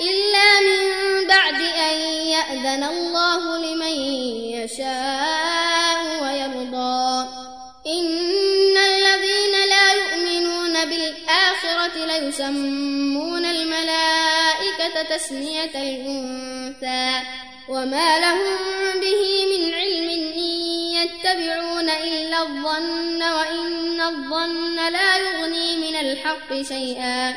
إلا من بعد أن يأذن الله لمن يشاء ويرضى. إن الذين لا يؤمنون بالآخرة ليسمون الملائكة تسمية الأنثى وما لهم به من علم إن يتبعون إلا الظن وإن الظن لا يغني من الحق شيئا.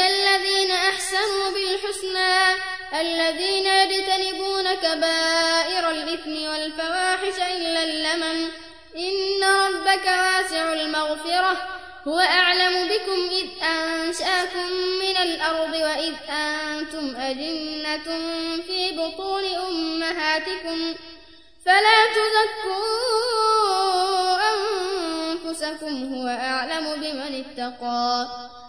أحسنوا بالحسنى الذين يجتنبون كبائر الإثم والفواحش إلا اللمن. إن ربك واسع المغفرة هو أعلم بكم إذ أنشأكم من الأرض وإذ أنتم أجنة في بطون أمهاتكم. فلا تزكوا أنفسكم هو أعلم بمن اتقى.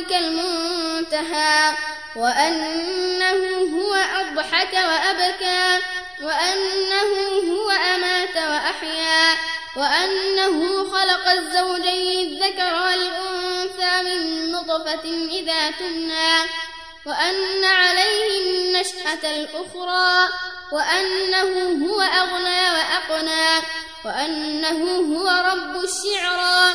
ربك المنتهى وأنه هو أضحك وأبكى وأنه هو أمات وأحيا وأنه خلق الزوجين الذكر والأنثى من نطفة إذا تمنى وأن عليه النشأة الأخرى وأنه هو أغنى وأقنى وأنه هو رب الشعرى.